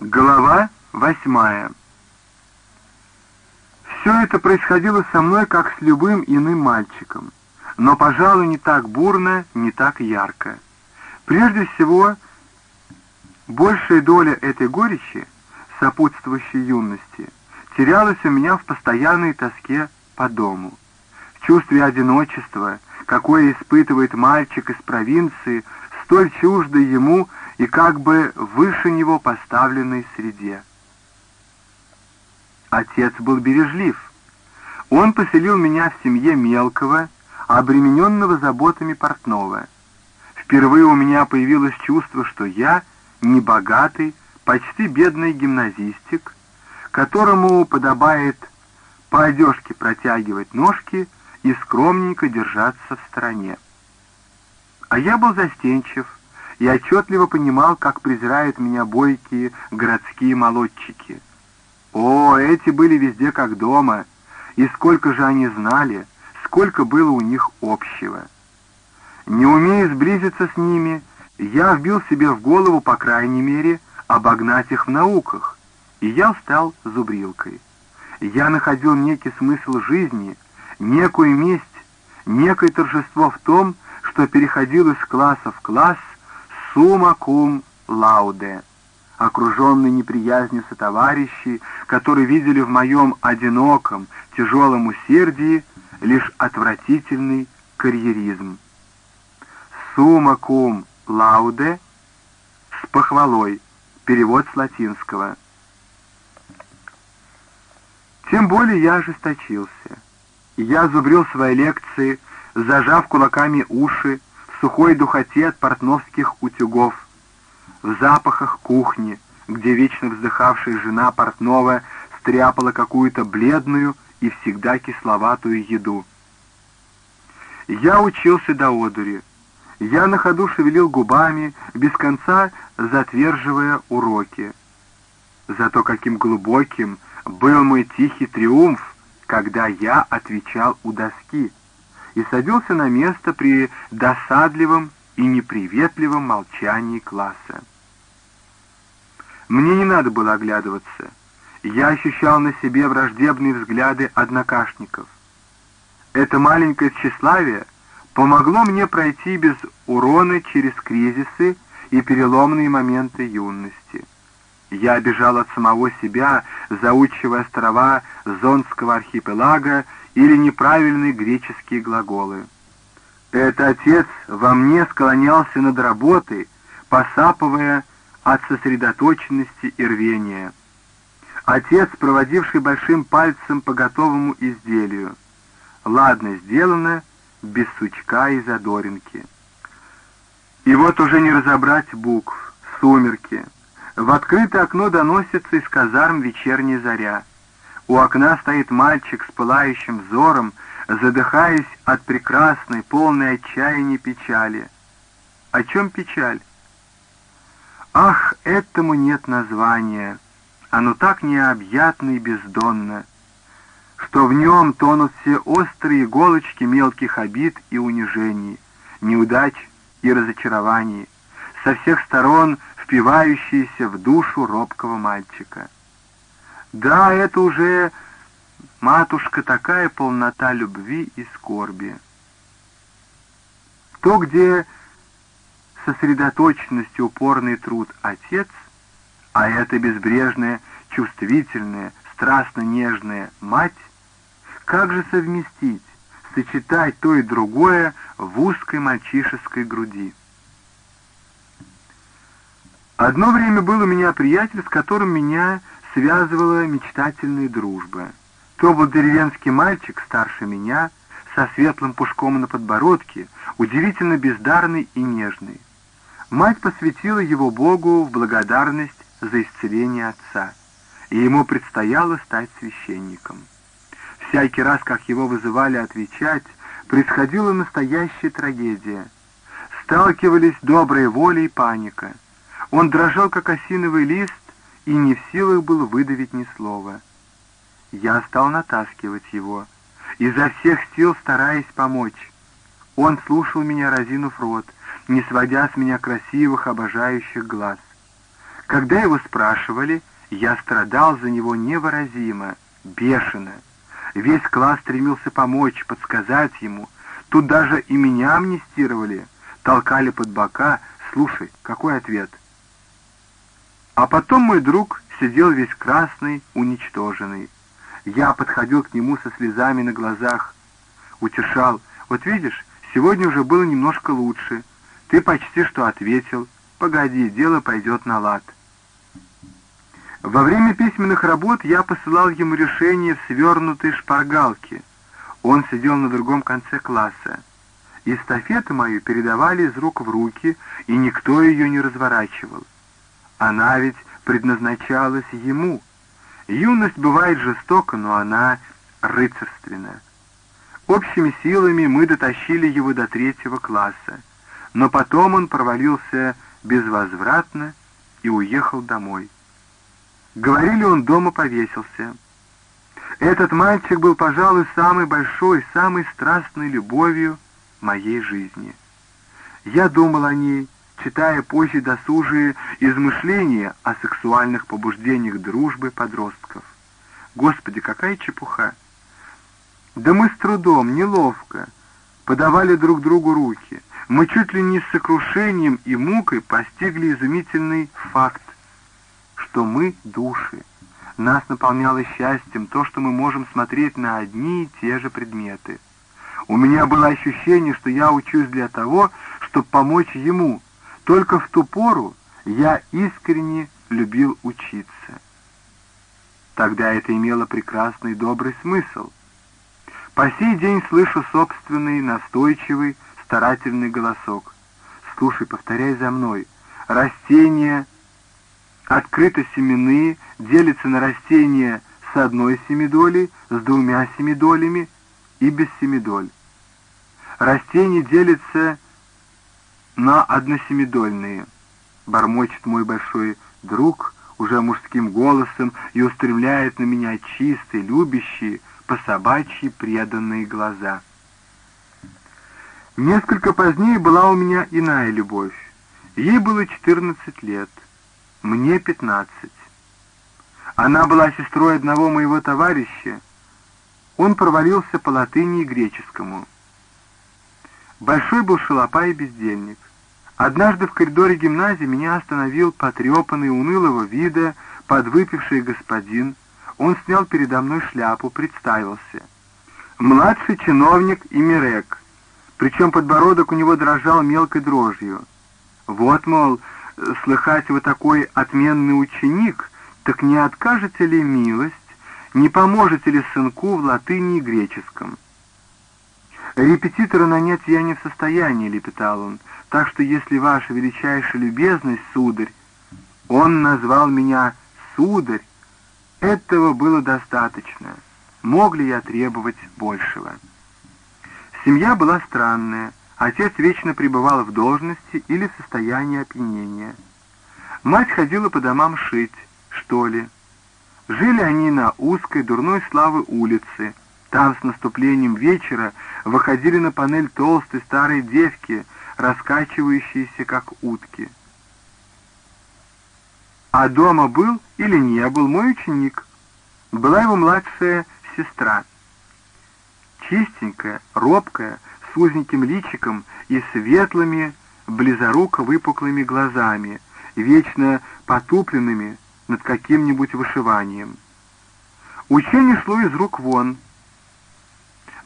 Глава восьмая. Все это происходило со мной, как с любым иным мальчиком, но, пожалуй, не так бурно, не так ярко. Прежде всего, большая доля этой горечи, сопутствующей юности, терялась у меня в постоянной тоске по дому, в чувстве одиночества, какое испытывает мальчик из провинции, столь чуждой ему, и как бы выше него поставленной среде. Отец был бережлив. Он поселил меня в семье мелкого, обремененного заботами портного. Впервые у меня появилось чувство, что я небогатый, почти бедный гимназистик, которому подобает по одежке протягивать ножки и скромненько держаться в стороне. А я был застенчив, и отчетливо понимал, как презирают меня бойкие городские молодчики. О, эти были везде как дома, и сколько же они знали, сколько было у них общего. Не умея сблизиться с ними, я вбил себе в голову, по крайней мере, обогнать их в науках, и я стал зубрилкой. Я находил некий смысл жизни, некую месть, некое торжество в том, что переходил из класса в класс, сумма кум лауде, окруженный неприязнью сотоварищей, которые видели в моем одиноком, тяжелом усердии лишь отвратительный карьеризм. Сумма кум лауде с похвалой, перевод с латинского. Тем более я ожесточился. Я зубрил свои лекции, зажав кулаками уши, сухой духоте от портновских утюгов, в запахах кухни, где вечно вздыхавшая жена портного стряпала какую-то бледную и всегда кисловатую еду. Я учился до одури. Я на ходу шевелил губами, без конца затверживая уроки. Зато каким глубоким был мой тихий триумф, когда я отвечал у доски и садился на место при досадливом и неприветливом молчании класса. Мне не надо было оглядываться. Я ощущал на себе враждебные взгляды однокашников. Это маленькое тщеславие помогло мне пройти без урона через кризисы и переломные моменты юности. Я бежал от самого себя, заучивая острова Зонского архипелага или неправильные греческие глаголы. Это отец во мне склонялся над работой, посапывая от сосредоточенности и рвения. Отец, проводивший большим пальцем по готовому изделию. Ладно сделано, без сучка и задоринки. И вот уже не разобрать букв, сумерки. В открытое окно доносится из казарм вечерняя заря. У окна стоит мальчик с пылающим взором, задыхаясь от прекрасной, полной отчаяния печали. О чем печаль? Ах, этому нет названия. Оно так необъятно и бездонно, что в нем тонут все острые иголочки мелких обид и унижений, неудач и разочарований, со всех сторон впивающиеся в душу робкого мальчика. Да, это уже, матушка, такая полнота любви и скорби. То, где сосредоточенность и упорный труд отец, а это безбрежная, чувствительная, страстно нежная мать, как же совместить, сочетать то и другое в узкой мальчишеской груди? Одно время был у меня приятель, с которым меня связывала мечтательная дружба. То был деревенский мальчик, старше меня, со светлым пушком на подбородке, удивительно бездарный и нежный. Мать посвятила его Богу в благодарность за исцеление отца, и ему предстояло стать священником. Всякий раз, как его вызывали отвечать, происходила настоящая трагедия. Сталкивались добрая воля и паника. Он дрожал, как осиновый лист, и не в силах был выдавить ни слова. Я стал натаскивать его, изо всех сил стараясь помочь. Он слушал меня, разинув рот, не сводя с меня красивых, обожающих глаз. Когда его спрашивали, я страдал за него невыразимо, бешено. Весь класс стремился помочь, подсказать ему. Тут даже и меня амнистировали, толкали под бока. Слушай, какой ответ? А потом мой друг сидел весь красный, уничтоженный. Я подходил к нему со слезами на глазах, утешал. Вот видишь, сегодня уже было немножко лучше. Ты почти что ответил. Погоди, дело пойдет на лад. Во время письменных работ я посылал ему решение в свернутой шпаргалке. Он сидел на другом конце класса. Эстафету мою передавали из рук в руки, и никто ее не разворачивал. Она ведь предназначалась ему. Юность бывает жестока, но она рыцарственна. Общими силами мы дотащили его до третьего класса, но потом он провалился безвозвратно и уехал домой. Говорили, он дома повесился. Этот мальчик был, пожалуй, самой большой, самой страстной любовью моей жизни. Я думал о ней, читая позже досужие измышления о сексуальных побуждениях дружбы подростков. Господи, какая чепуха! Да мы с трудом, неловко, подавали друг другу руки. Мы чуть ли не с сокрушением и мукой постигли изумительный факт что мы — души. Нас наполняло счастьем то, что мы можем смотреть на одни и те же предметы. У меня было ощущение, что я учусь для того, чтобы помочь ему. Только в ту пору я искренне любил учиться. Тогда это имело прекрасный добрый смысл. По сей день слышу собственный, настойчивый, старательный голосок. «Слушай, повторяй за мной. Растения Открыто семенные делятся на растения с одной семидолей, с двумя семидолями и без семидоль. Растения делятся на односемидольные. Бормочет мой большой друг уже мужским голосом и устремляет на меня чистые, любящие, по собачьи преданные глаза. Несколько позднее была у меня иная любовь. Ей было 14 лет. Мне пятнадцать. Она была сестрой одного моего товарища. Он провалился по латыни и греческому. Большой был шалопай и бездельник. Однажды в коридоре гимназии меня остановил потрепанный унылого вида подвыпивший господин. Он снял передо мной шляпу, представился. Младший чиновник и Мирек, причем подбородок у него дрожал мелкой дрожью. Вот, мол, слыхать вы такой отменный ученик, так не откажете ли милость, не поможете ли сынку в латыни и греческом? Репетитора нанять я не в состоянии, лепетал он, так что если ваша величайшая любезность, сударь, он назвал меня сударь, этого было достаточно. Мог ли я требовать большего? Семья была странная, Отец вечно пребывал в должности или в состоянии опьянения. Мать ходила по домам шить, что ли. Жили они на узкой, дурной славы улице. Там с наступлением вечера выходили на панель толстой старой девки, раскачивающиеся, как утки. А дома был или не был мой ученик. Была его младшая сестра. Чистенькая, робкая, с узеньким личиком и светлыми, близоруко выпуклыми глазами, вечно потупленными над каким-нибудь вышиванием. Учение шло из рук вон.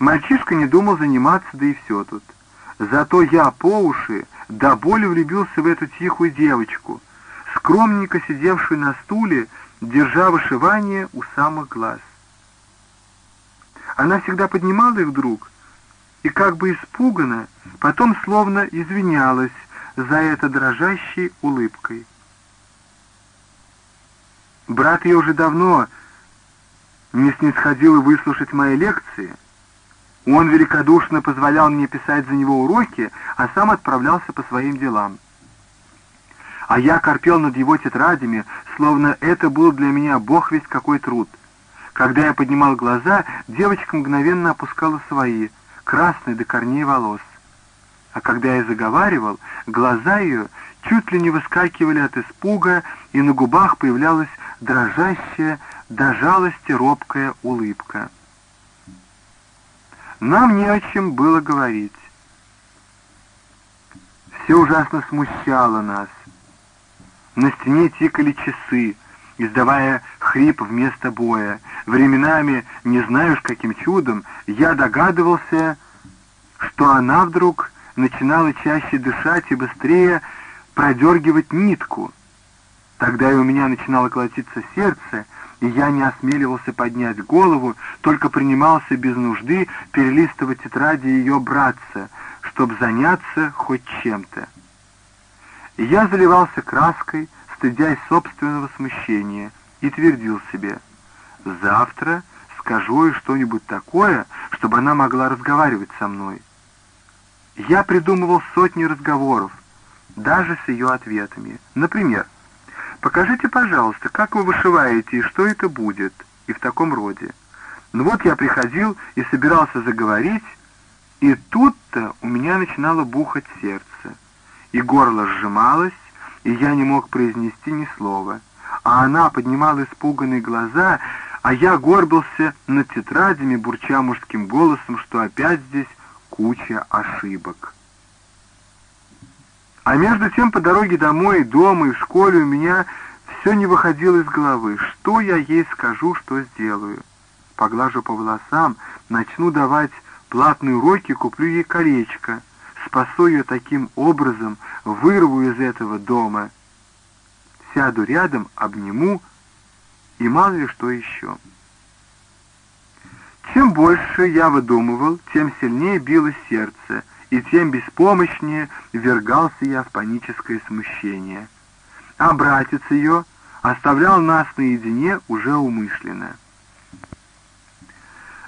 Мальчишка не думал заниматься, да и все тут. Зато я по уши до боли влюбился в эту тихую девочку, скромненько сидевшую на стуле, держа вышивание у самых глаз. Она всегда поднимала их вдруг, и как бы испуганно, потом словно извинялась за это дрожащей улыбкой. Брат ее уже давно не снисходил выслушать мои лекции. Он великодушно позволял мне писать за него уроки, а сам отправлялся по своим делам. А я корпел над его тетрадями, словно это был для меня бог весь какой труд. Когда я поднимал глаза, девочка мгновенно опускала свои — красный до корней волос. А когда я заговаривал, глаза ее чуть ли не выскакивали от испуга, и на губах появлялась дрожащая, до жалости робкая улыбка. Нам не о чем было говорить. Все ужасно смущало нас. На стене тикали часы, издавая хрип вместо боя. Временами, не знаешь каким чудом, я догадывался, что она вдруг начинала чаще дышать и быстрее продергивать нитку. Тогда и у меня начинало колотиться сердце, и я не осмеливался поднять голову, только принимался без нужды перелистывать тетради ее братца, чтобы заняться хоть чем-то. Я заливался краской, стыдясь собственного смущения, и твердил себе, «Завтра скажу ей что-нибудь такое, чтобы она могла разговаривать со мной». Я придумывал сотни разговоров, даже с ее ответами. Например, «Покажите, пожалуйста, как вы вышиваете и что это будет?» и в таком роде. Ну вот я приходил и собирался заговорить, и тут-то у меня начинало бухать сердце, и горло сжималось, и я не мог произнести ни слова. А она поднимала испуганные глаза, а я горбился над тетрадями, бурча мужским голосом, что опять здесь куча ошибок. А между тем по дороге домой, дома и в школе у меня все не выходило из головы. Что я ей скажу, что сделаю? Поглажу по волосам, начну давать платные уроки, куплю ей колечко. Спасу ее таким образом, вырву из этого дома. Сяду рядом, обниму и мало ли что еще. Чем больше я выдумывал, тем сильнее билось сердце — и тем беспомощнее ввергался я в паническое смущение. А братец ее оставлял нас наедине уже умышленно.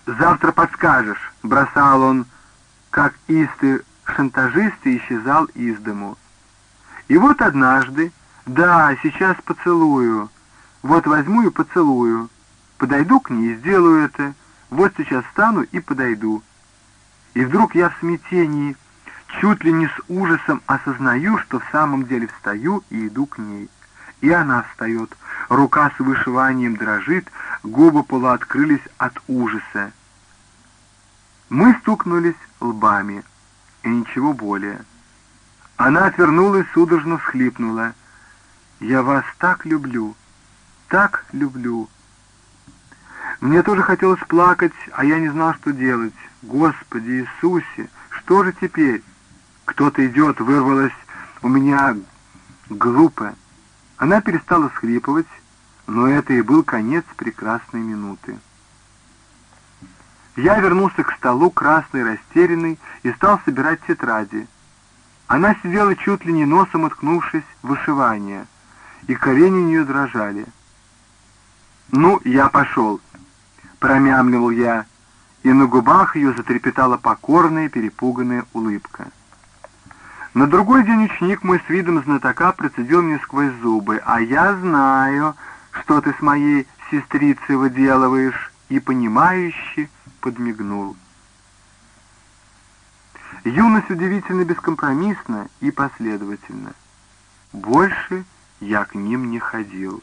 «Завтра подскажешь», — бросал он, как истый шантажист и исчезал из дому. И вот однажды, да, сейчас поцелую, вот возьму и поцелую, подойду к ней и сделаю это, вот сейчас встану и подойду. И вдруг я в смятении, чуть ли не с ужасом осознаю, что в самом деле встаю и иду к ней. И она встает, рука с вышиванием дрожит, губы полуоткрылись от ужаса. Мы стукнулись лбами, и ничего более. Она отвернулась, судорожно всхлипнула. «Я вас так люблю, так люблю». Мне тоже хотелось плакать, а я не знал, что делать. Господи Иисусе, что же теперь? Кто-то идет, вырвалось у меня глупо. Она перестала схлипывать, но это и был конец прекрасной минуты. Я вернулся к столу, красный, растерянный, и стал собирать тетради. Она сидела чуть ли не носом уткнувшись в вышивание, и колени у нее дрожали. «Ну, я пошел», — промямливал я, и на губах ее затрепетала покорная, перепуганная улыбка. На другой день ученик мой с видом знатока процедил мне сквозь зубы, «А я знаю, что ты с моей сестрицей выделываешь», и понимающе подмигнул. Юность удивительно бескомпромиссна и последовательна. Больше я к ним не ходил.